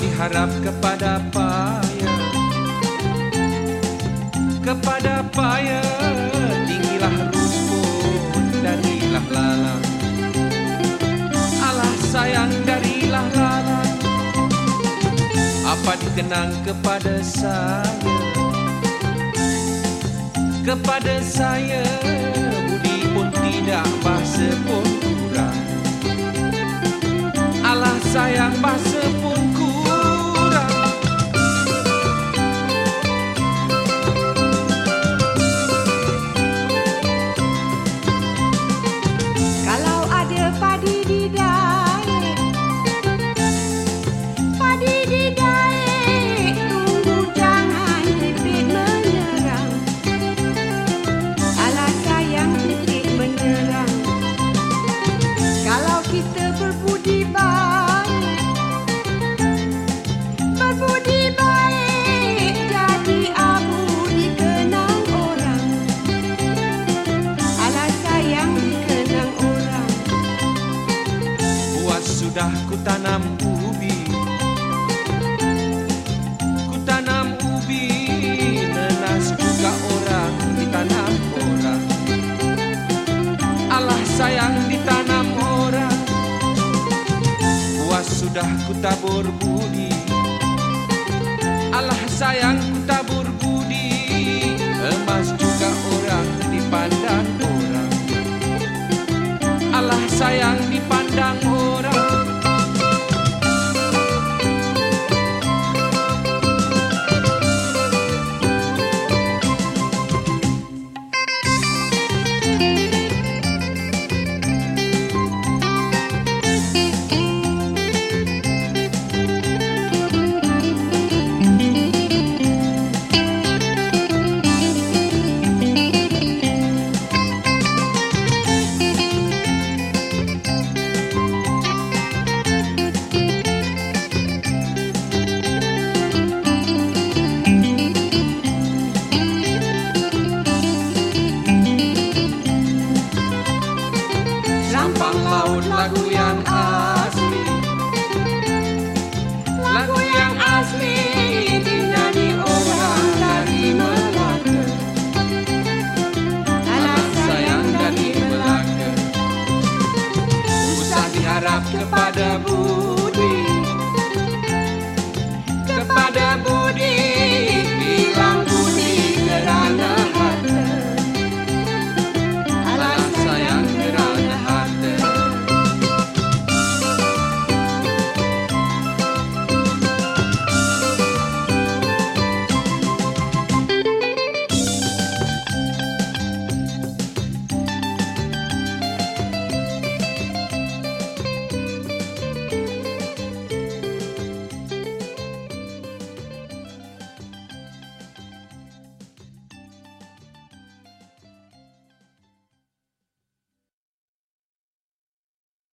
diharap kepada payah. Kepada payah. Tinggilah rumput darilah lalang. Allah sayang darilah lalang. Apa dikenang kepada saya? Kepada saya Budi pun tidak bahasa pun kurang. Allah sayang bahasa sudah ku tanam ubi. Ku tanam ubi Nenas juga orang ditanam orang. Allah sayang ditanam orang. Puas sudah ku tabur budi. Allah sayang ku tabur budi. Emas juga orang dipandang orang. Allah sayang dipandang